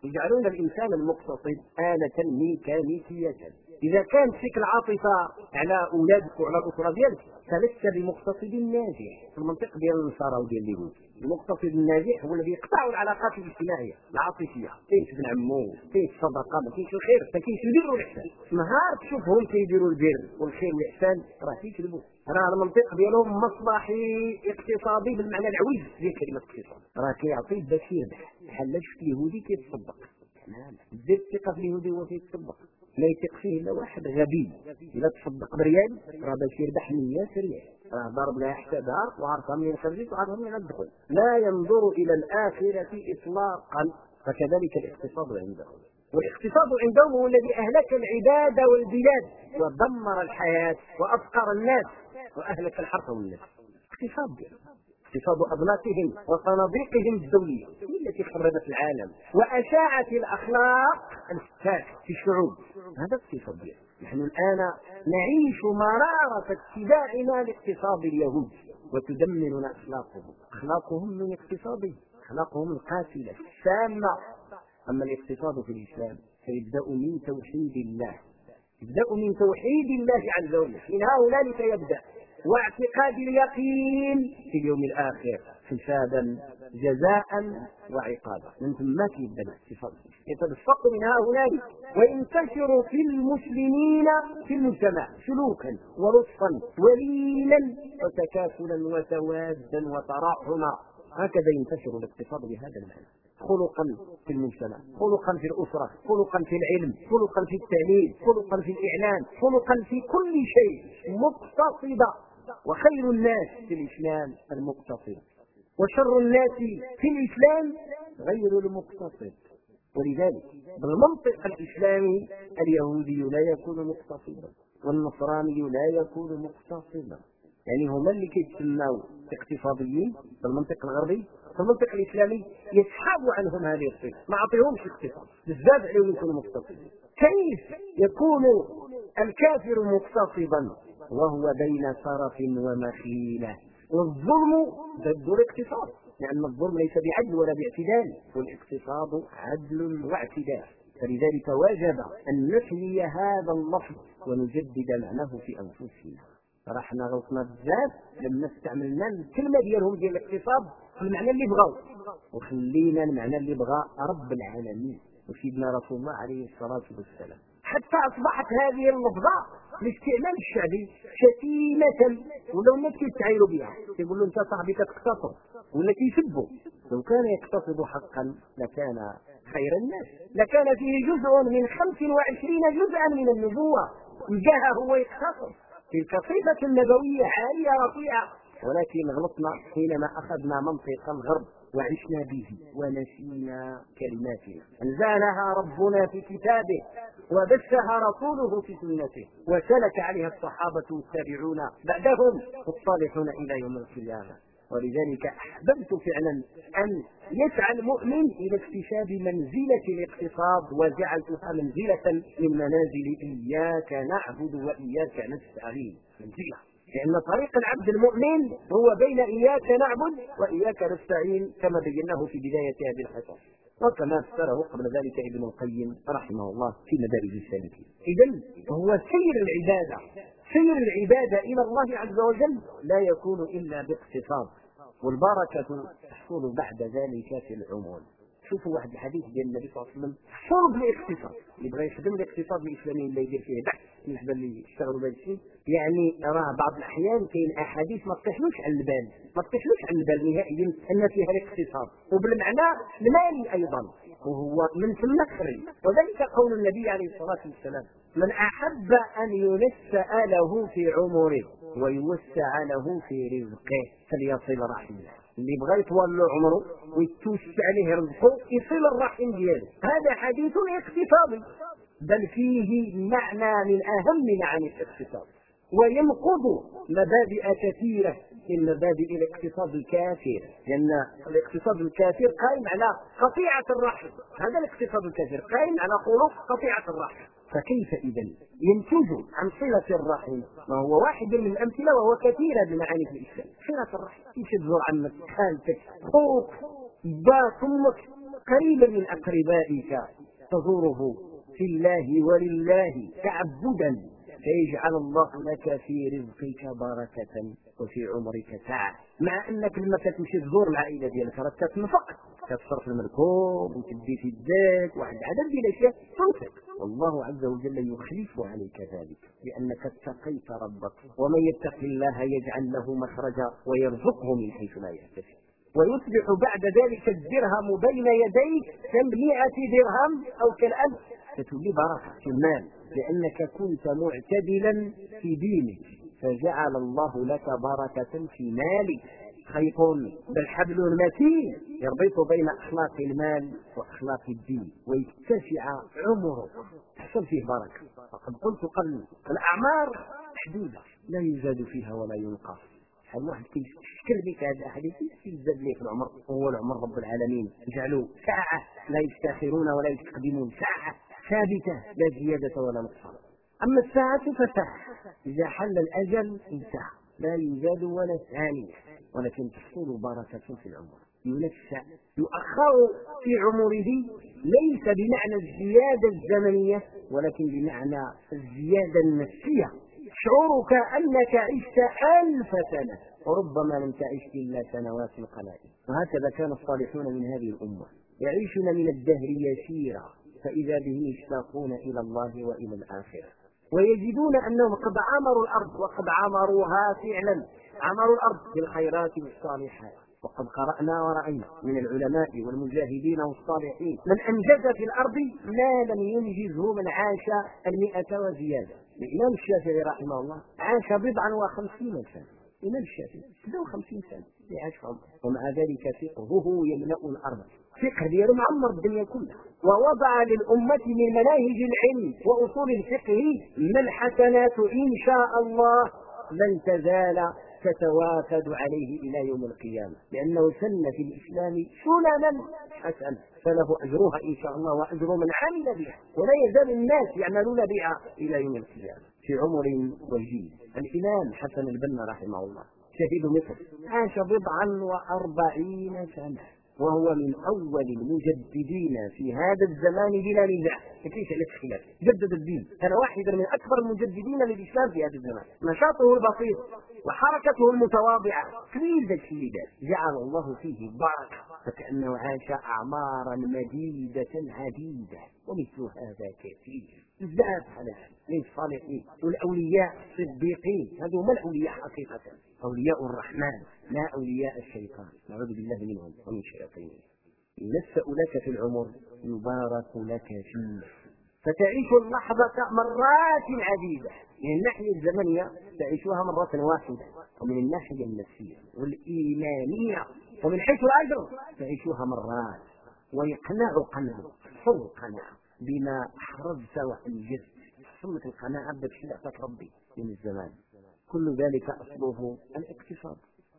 يجعلون الإنسان المقتصد آلة ميكانيكية. إذا كان فيك العاطفة على أولادك وعلى الأسرة ديالك فلست بمقتصد ناجح. في المنطق ديال النصارى وديال اليهود. المقتصد الناجح هو الذي يقطع العلاقات الاجتماعية العاطفية. كاين ابن عمو كاين الصدقة ما كاينش الخير ما كاينش البر والإحسان. نهار تشوفهم كيديروا البر والخير والإحسان راه كيكذبوا. راه المنطق ديالهم مصلحي اقتصادي بالمعنى العويج ديال كلمة اقتصاد. راه كيعطي باش يربح بحال شفت يهودي كيتصدق. دير الثقة في اليهودي هو كيتصدق. لا يثق فيه إلا واحد غبي. اذا تصدق بريال راه باش يربح 100 ريال ضرب لها حسابها وعرفها منين خرجت وعرفها منين تدخل لا ينظر إلى الآخرة اطلاقا. فكذلك الاقتصاد عندهم والاقتصاد عندهم هو الذي أهلك العباد والبلاد ودمر الحياة وأفقر الناس وأهلك الحرث والنسل اقتصاد. اقتصاد أبناكهم وصناديقهم الدولية هي التي خربت العالم وأضاعت الأخلاق الفتاك في الشعوب. هذا اقتصاد. نحن الآن نعيش مرارة اتباعنا لاقتصاد اليهود وتدمرنا أخلاقهم. أخلاقهم من اقتصادهم أخلاقهم القاتلة السامة. أما الاقتصاد في الإسلام فيبدأ من توحيد الله. يبدأ من توحيد الله عز وجل. من هؤلاء يبدأ واعتقاد اليقين في اليوم الآخر. حسابا جزاء وعقابا. من ثم يبدا الاحتفاظ يتدفق من هؤلاء وينتشر في المسلمين في المجتمع سلوكا ولطفا ولينا وتكافلا وتوادا وتراحما. هكذا ينتشر الاقتصاد بهذا المعنى. خلقا في المجتمع خلقا في الأسرة خلقا في العلم خلقا في التعليم خلقا في الإعلام خلقا في كل شيء. مقتصدة وخير الناس في الإسلام المقتصد وشر الناس في الإسلام غير المقتصد. ولذلك بالمنطق الإسلامي اليهودي لا يكون مقتصدا والنصراني لا يكون مقتصدا. يعني هما اللي كيتسموا اقتصاديين بالمنطق الغربي في المنطق الإسلامي يسحبوا عنهم هذه الصفة ما أعطيهمش اقتصاد بزاف عليهم يكونوا مقتصدين. كيف يكون الكافر مقتصدا؟ وهو بين صرف ومخيلة. والظلم ضد الاقتصاد لأن الظلم ليس بعدل ولا باعتدال والاقتصاد عدل واعتدال. فلذلك وجب أن نحيي هذا اللفظ ونجدد معناه في أنفسنا. رحنا غلطنا بزاف لما استعملنا الكلمة ديالهم ديال الاقتصاد في المعنى اللي بغاو. وخلينا المعنى اللي بغى رب العالمين وسيدنا رسول الله عليه الصلاة والسلام. حتى أصبحت هذه اللفظة الاستعمال الشعبي شتيمة ولو الناس كيستعيروا بها. يقول له أنت صاحبي كتقتصر ولا كيسبوا لو كان يقتصد حقا لكان خير الناس. لكان فيه جزء من 25 جزءا من النبوة. جاء هو يقتصر. تلك صفة نبوية عالية رفيعة. ولكن غلطنا حينما أخذنا منطق الغرب. وعشنا به ونسينا كلماتنا أنزلها ربنا في كتابه وبثها رسوله في سنته وسلك عليها الصحابة والتابعون بعدهم الصالحون إلى يوم القيامة. ولذلك أحببت فعلا أن يسعى المؤمن إلى اكتساب منزلة الاقتصاد وجعلتها منزلة من منازل إياك نعبد وإياك نستعين. منزلة. لأن طريق العبد المؤمن هو بين إياك نعبد وإياك نستعين كما بيناه في بداية هذه الحصص وكما فسره قبل ذلك ابن القيم رحمه الله في مدارج السالكين. اذا هو سير العبادة سير العبادة إلى الله عز وجل لا يكون إلا باقتصاد. والبركة تحصل بعد ذلك في العموم. شوفوا واحد الحديث ديال النبي صلى الله عليه وسلم صلب الاقتصاد اللي بغى يخدم الاقتصاد الإسلامي ولا يدير فيه بحث بالنسبة اللي يشتغلوا بهذا الشيء. يعني راه بعض الأحيان كاين أحاديث ما تطيحلوش على البال. ما تطيحلوش على البال نهائيا أن فيها الاقتصاد. وبالمعنى المالي أيضا. وهو من ثم خرج وذلك قول النبي عليه الصلاة والسلام. من أحب أن ينسأ له في عمره ويوسع له في رزقه فليصل رحمه. اللي بغى يطول عمره ويتوسع عليه رزقه يصل الرحم ديالو. هذا حديث اقتصادي. بل فيه معنى من أهم معاني الاقتصاد وينقض مبادئ كثيرة. من مبادئ الاقتصاد الكافر لأن الاقتصاد الكافر قائم على قطيعة الرحم. هذا الاقتصاد الكافر قائم على خلق قطيعة الرحم. فكيف اذا ينتج عن صلة الرحم ما هو واحد من الأمثلة وهو كثير بمعاني في الإسلام. صلة الرحم كيف تزور عمك خالتك أخوك باك قريبا من أقربائك تزوره. في الله ولله تعبدا. فيجعل الله لك في رزقك بركة وفي عمرك سعة. مع أنك لما كتمشي تزور العائلة ديالك راه كتنفق كتصرف المركوب وتدي في الداك واحد العدد ديال الأشياء تنفق والله عز وجل يخلف عليك ذلك لأنك اتقيت ربك. ومن يتق الله يجعل له مخرجا ويرزقه من حيث لا يحتسب. ويصبح بعد ذلك الدرهم بين يديك كمئة درهم أو كالألف. فتولي بركة في المال لأنك كنت معتدلا في دينك. فجعل الله لك بركة في مالك. خيط بل حبل متين يربط بين أخلاق المال وأخلاق الدين ويتسع عمره. تحصل فيه بركة. فقد قلت قبل الأعمار محدودة لا يزاد فيها ولا ينقص شحال واحد كيشكل بك هذا الاحاديث يزاد ليه في العمر؟ هو العمر رب العالمين. جعلوا ساعة لا يستاخرون ولا يستقدمون ساعة ثابتة لا زيادة ولا نقصان. أما الساعة فساعة. إذا حل الأجل انتهى. لا يزاد ولا ثانية. ولكن تحصل بركة في العمر. ينشأ يؤخر في عمره. ليس بمعنى الزيادة الزمنية ولكن بمعنى الزيادة النفسية. شعورك أنك عشت ألف سنة. وربما لم تعش إلا سنوات قلائل وهكذا كان الصالحون من هذه الأمة. يعيشون من الدهر يسيرا. فإذا به يشتاقون إلى الله وإلى الآخرة. ويجدون أنهم قد عمروا الأرض وقد عمروها فعلا. عمروا الأرض بالخيرات والصالحات وقد قرأنا ورأينا من العلماء والمجاهدين والصالحين من أنجز في الأرض ما لم ينجزه من عاش المئة وزيادة. الإمام الشافعي رحمه الله عاش بضعا وخمسين سنة. الإمام الشافعي 56 سنة. في عمره. ومع ذلك فقهه يملأ الأرض. فقه ديالو معمر الدنيا كلها. ووضع للأمة من مناهج العلم وأصول الفقه ما الحسنات إن شاء الله لن تزال تتوافد عليه إلى يوم القيامة. لأنه سن في الإسلام سننا حسنة فله أجرها إن شاء الله وأجر من عمل بها ولا يزال الناس يعملون بها إلى يوم القيامة. في عمر وجيز الإمام حسن البنا رحمه الله شهيد مصر عاش بضعا وأربعين سنة. وهو من أول المجددين في هذا الزمان بلا نزاع. ما عليه خلاف؟ جدد الدين. كان واحدا من أكبر المجددين للإسلام في هذا الزمان. نشاطه البسيط وحركته المتواضعة. كبير ذاك جعل الله فيه بركه فكأنه عاش أعمارا مديدة عديده ومثل هذا كثير. بزاف على من الصالحين والاولياء الصديقين. هذو هما الأولياء حقيقة؟ أولياء الرحمن لا أولياء الشيطان. نعوذ بالله منهم ومن شياطينهم ينسأ لك في العمر يبارك لك فيه. فتعيش اللحظة مرات عديدة. من الناحية الزمنية تعيشها مرة واحدة. ومن الناحية النفسية والإيمانية. ومن حيث الأجر تعيشها مرات. ويقنع قنع حر قناعة. بما حرزت وأنجزت ثم القناعة بشيء أعطاك ربي من الزمان. كل ذلك أصله الاقتصاد.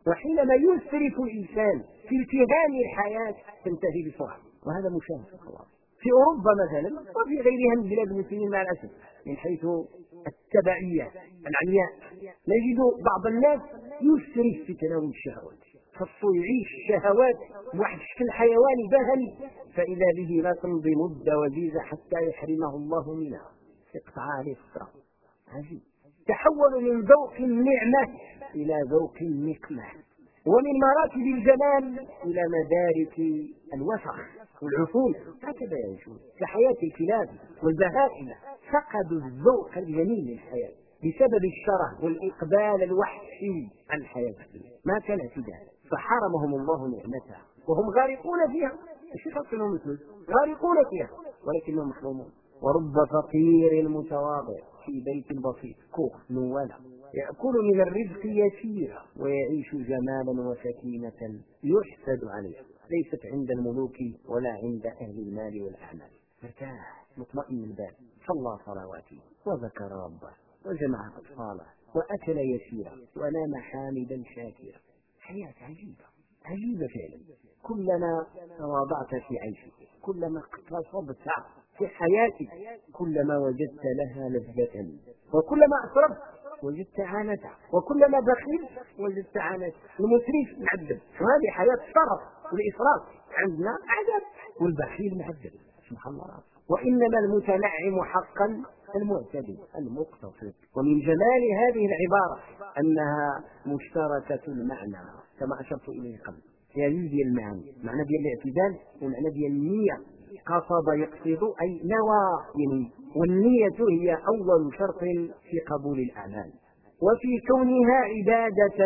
وحينما يسرف الإنسان في التهام الحياة تنتهي بسرعة. وهذا مشاهد خلاص. في أوروبا مثلا وفي غيرها من بلاد المسلمين مع الأسف من حيث التبعية العمياء نجد بعض الناس يسرف في تناول الشهوات. خصو يعيش الشهوات بواحد الشكل حيواني بهني فإذا به لا تمضي مدة وجيزة حتى يحرمه الله منها. يقطع عليه الصراط عجيب تحول من ذوق النعمة إلى ذوق النقمة. ومن مراتب الجمال إلى مدارك الوسخ والعفون. هكذا يعيشون كحياة الكلاب والبهائم فقدوا الذوق الجميل للحياة بسبب الشره والإقبال الوحشي على الحياة ما كان اعتداء فحرمهم الله نعمتها. وهم غارقون فيها. إيش يخصنهم مثل غارقون فيها. ولكنهم محرومون ورب فقير متواضع في بيت بسيط. كوخ نوالة. يأكل من الرزق يسيرا ويعيش جمالا وسكينة يحسد عليها ليست عند الملوك ولا عند أهل المال والأعمال. مرتاح مطمئن البال. صلى صلواته وذكر ربه. وجمع أطفاله. وأكل يسيرا. ونام حامدا شاكرا. حياة عجيبة عجيبة فعلا. كلما تواضعت في عيشك كلما اقتصدت في حياتك كلما وجدت لها لذة وكلما أسرفت وجدت عانته وكلما بخيل وجدت عانته المسرف معذب. وهذه حياة الشرف والإسراف عندنا عذاب والبخيل معذب. سبحان الله. وإنما المتنعم حقا المعتدل المقتصد ومن جمال هذه العبارة أنها مشتركة المعنى كما أشرت إليه قبل. هي ديال المعاني معنى ديال الاعتدال ومعنى ديال النية. قصد يقصد أي نوى يعني والنية هي أول شرط في قبول الأعمال. وفي كونها عبادة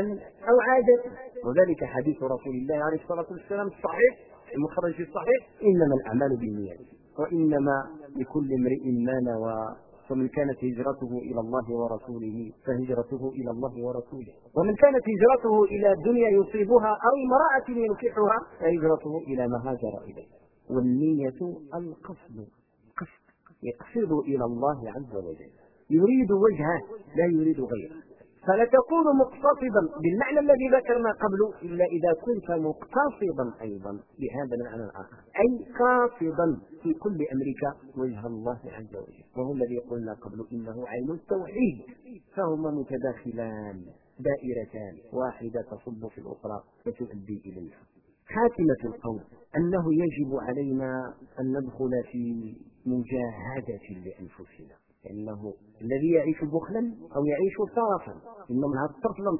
أو عادة. وذلك حديث رسول الله عليه الصلاة والسلام الصحيح المخرج الصحيح إنما الأعمال بالنيات وإنما لكل امرئ ما نوى. ومن كانت هجرته إلى الله ورسوله فهجرته إلى الله ورسوله. ومن كانت هجرته إلى الدنيا يصيبها أو امرأة ينكحها فهجرته إلى ما هاجر إليه. والنية القصد قصد يقصد إلى الله عز وجل. يريد وجهه لا يريد غيره. فلا تكون مقتصدا بالمعنى الذي ذكرنا قبل إلا إذا كنت مقتصدا أيضا بهذا المعنى الآخر. أي قاصدا في كل أمرك وجه الله عز وجل. وهو الذي قلنا قبل إنه عين التوحيد. فهما متداخلان دائرتان. واحدة تصب في الأخرى وتؤدي إليها. خاتمة القول أنه يجب علينا أن ندخل في مجاهدة لأنفسنا. لأنه الذي يعيش بخلا أو يعيش صرفا إنه من هذا الطرف لم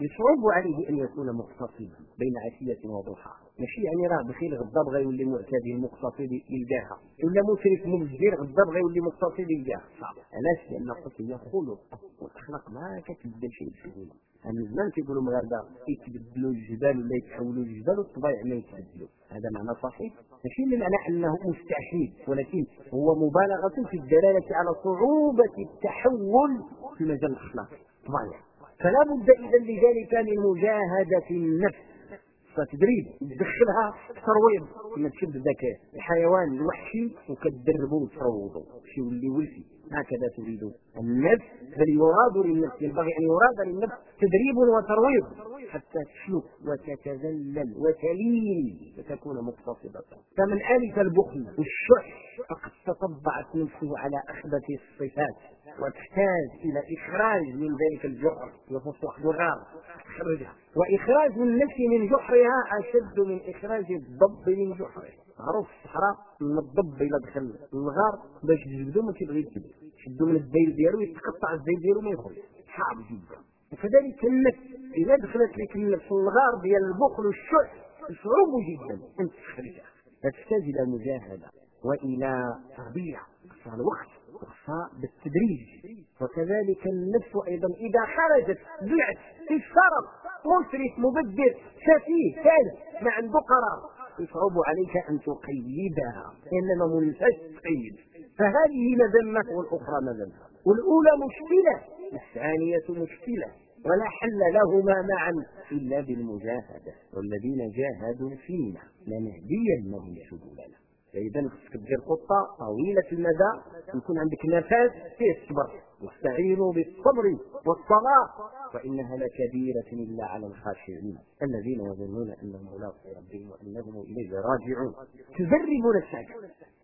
يصعب عليه أن يكون مقتصدا بين عشية وضحى. ماشي يعني راه بخيل غدا بغى يولي معتدل مقتصد يلقاها ولا مسرف مبذر غدا بغى يولي مقتصد يلقاها صعب. علاش؟ لأن قلت هي خلق والأخلاق ما كتبدل شيء بسهولة أنا زمان كيقولوا المغاربة يتبدلوا الجبال ولا يتحولوا الجبال والطبيعة ما يتبدلوا. هذا معنى صحيح؟ ماشي بمعنى أنه مستحيل ولكن هو مبالغة في الدلالة على صعوبة التحول في مجال الأخلاق. طبعا. فلا بد اذا لذلك من مجاهدة النفس. فتدريب تدخلها ترويض. كما تشد الذكاء الحيوان الوحشي وكتدربه وتروضه شي يولي ولفي. هكذا تريد النفس. بل يراد للنفس. ينبغي أن يراد للنفس تدريب وترويض. حتى تسلك وتتذلل وتلين وتكون مقتصدة. فمن آلف البخل والشح فقد تطبعت نفسه على أخبث الصفات. وتحتاج إلى إخراج من ذلك الجحر واحد الغار تخرجها وإخراج النفس من جحرها أشد من إخراج الضب من جحره. معروف الصحراء من الضب إلى دخل الغار باش تجبدو ما كيبغي يجبد شدو من الديل ديالو يتقطع الديل ديالو ما يخرج صعب جدا. وكذلك النفس. إذا دخلت لك النفس الغار ديال البخل والشح صعوب جدا أن تخرجها. فتحتاج إلى مجاهدة وإلى تربية. خصها الوقت. وخصها بالتدريج. وكذلك النفس أيضا إذا خرجت ضعت في الشرف مسرف مبدر سفيه ثالث ما عنده قرار يصعب عليك أن تقيدها إنما منفش تقيد فهذه مذمة والأخرى مذمة. والأولى مشكلة الثانية مشكلة. ولا حل لهما معا إلا بالمجاهدة والذين جاهدوا فينا لنهدينهم سبلنا. فإذا خصك تدير خطة طويلة المدى يكون عندك نفس فيه الصبر واستعينوا بالصبر والصلاة وإنها لكبيرة إلا على الخاشعين الذين يظنون أنهم ملاقوا ربهم وأنهم إليه راجعون. تجرب نفسك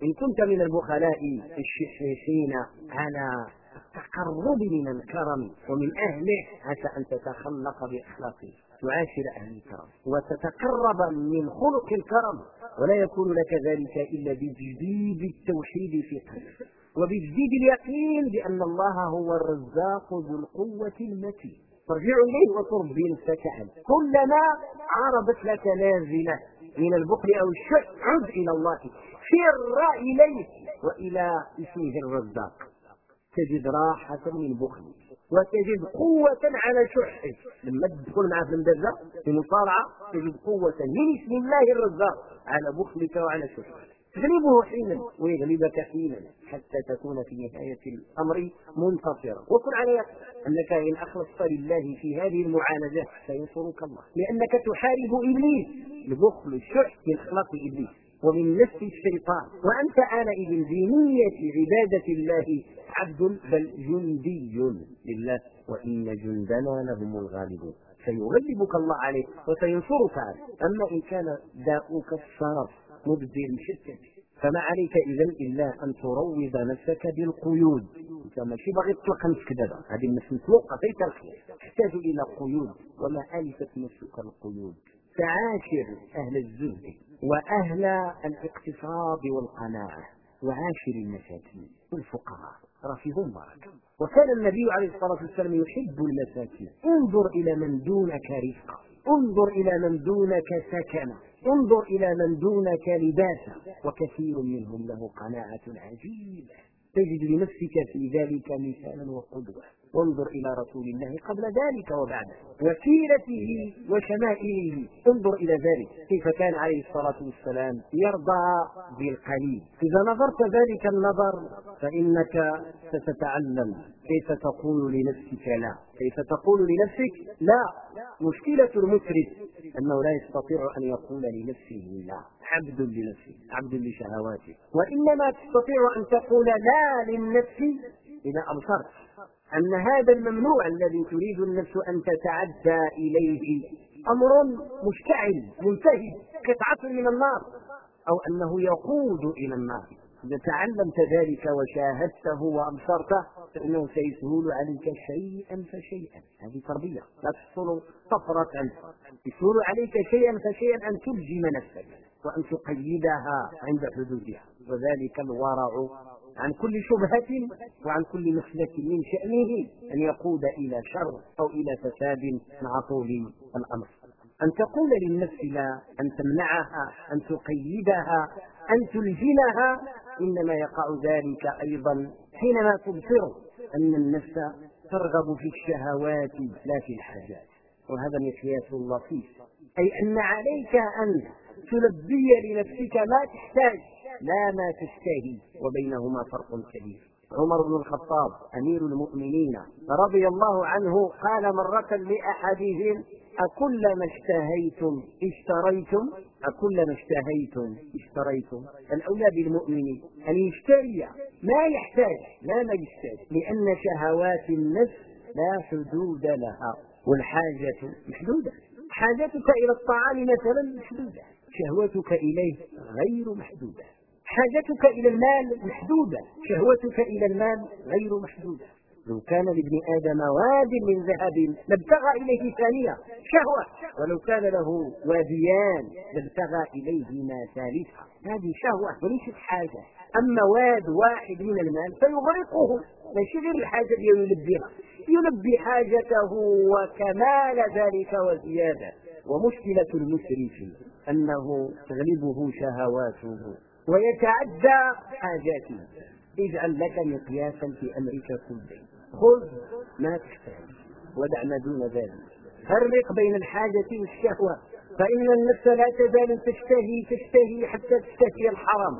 إن كنت من البخلاء الشحيحين على التقرب من الكرم ومن أهله عسى أن تتخلق بأخلاقه تعاشر أهل الكرم وتتقرب من خلق الكرم ولا يكون لك ذلك إلا بتجديد التوحيد في قلبك وبتجديد اليقين بأن الله هو الرزاق ذو القوة المتين. ترجع إليه وتربي نفسك عنه كلما عرضت لك نازلة من البخل أو الشح عد إلى الله. فر إليه وإلى اسمه الرزاق. تجد راحة من بخلك. وتجد قوة على شحه لما تدخل معه في المدرسة في المصارعة تجد قوة من اسم الله الرزاق على بخلك وعلى شحك. تغلبه حينا ويغلبك حينا حتى تكون في نهاية الأمر منتصرا. وكن على أنك إن أخلصت لله في هذه المعالجة سينصرك الله. لأنك تحارب إبليس البخل الشح من أخلاق إبليس. ومن نفس الشيطان. وأنت آنئذ بنية عبادة الله. عبد بل جندي لله. وإن جندنا لهم الغالبون. سيغلبك الله عليه وسينصرك عليه أما إن كان داؤك الشرف مبدل شدة. فما عليك اذا إلا أن تروض نفسك بالقيود. إنت ماشي باغي تطلق نفسك دابا. هذه النفس مطلقه في ترخيص تحتاج إلى قيود. وما ألفت نفسك القيود. تعاشر أهل الزهد. وأهل الاقتصاد والقناعة وعاشر المساكين والفقراء. ففيهم بركه وكان النبي عليه الصلاة والسلام يحب المساكين. انظر إلى من دونك رزقا انظر إلى من دونك سكنا. انظر إلى من دونك لباسا. وكثير منهم له قناعة عجيبة. تجد لنفسك في ذلك مثالا وقدوة. وانظر إلى رسول الله قبل ذلك وبعده. وسيرته وشمائله. انظر إلى ذلك. كيف كان عليه الصلاة والسلام يرضى بالقليل. إذا نظرت ذلك النظر فإنك ستتعلم كيف تقول لنفسك لا. كيف تقول لنفسك لا. مشكلة المسرف أنه لا يستطيع أن يقول لنفسه لا. عبد لنفسه عبد لشهواته. وإنما تستطيع أن تقول لا للنفس إذا أبصرت أن هذا الممنوع الذي تريد النفس أن تتعدى إليه أمر مشتعل منتهي قطعة من النار أو أنه يقود إلى النار. إذا تعلمت ذلك وشاهدته وأبصرته فإنه سيسهل عليك شيئا فشيئا. هذه تربية لا تحصل طفرة. يسهل عليك شيئا فشيئا أن تلجم نفسك. وأن تقيدها عند حدودها. وذلك الورع عن كل شبهة وعن كل مخلة من شأنه أن يقود إلى شر أو إلى فساد مع طول الأمر. أن تقول للنفس لا أن تمنعها أن تقيدها أن تلجمها إنما يقع ذلك أيضا حينما تبصر أن النفس ترغب في الشهوات لا في الحاجات. وهذا مقياس لطيف. أي أن عليك أن تلبي لنفسك ما تحتاج لا ما تشتهي وبينهما فرق كبير. عمر بن الخطاب أمير المؤمنين رضي الله عنه قال مرة لأحدهم أكلما اشتهيتم اشتريتم؟ أكلما اشتهيتم اشتريتم. الأولى بالمؤمن أن يشتري ما يحتاج لا ما يشتاج لأن شهوات النفس لا حدود لها والحاجة محدودة. حاجتك إلى الطعام مثلا محدودة. شهوتك إليه غير محدودة. حاجتك إلى المال محدودة. شهوتك إلى المال غير محدودة. لو كان لابن آدم واد من ذهب لابتغى إليه ثانية شهوة. ولو كان له واديان لابتغى إليهما ثالثة. هذه شهوة وليست حاجة. أما واد واحد من المال فيغرقه. ماشي غير الحاجة ديالو يلبيها. يلبي حاجته وكمال ذلك وزيادة. ومشكلة المسرف أنه تغلبه شهواته ويتعدى حاجاته اجعل لك مقياسا في أمرك كله خذ ما تحتاج. ودع ما دون ذلك. فرق بين الحاجة والشهوة. فإن النفس لا تزال تشتهي تشتهي حتى تشتهي الحرام.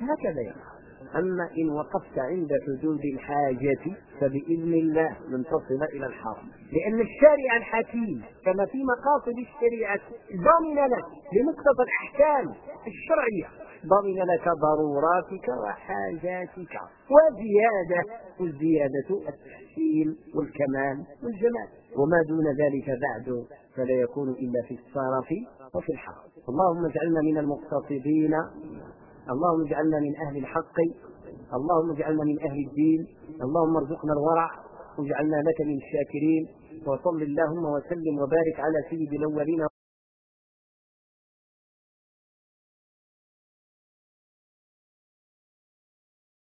هكذا يعني أما إن وقفت عند حدود الحاجة فبإذن الله لن تصل إلى الحرام لأن الشارع الحكيم كما في مقاصد الشريعة ضمن لك بمقتضى الأحكام الشرعية ضمن لك ضروراتك وحاجاتك وزيادة والزيادة التحسين والكمال والجمال. وما دون ذلك بعد فلا يكون إلا في الصرف وفي الحق اللهم اجعلنا من المقتصدين. اللهم اجعلنا من أهل الحق اللهم اجعلنا من أهل الدين اللهم ارزقنا الورع واجعلنا لك من الشاكرين وصل اللهم وسلم وبارك على سيد الأولين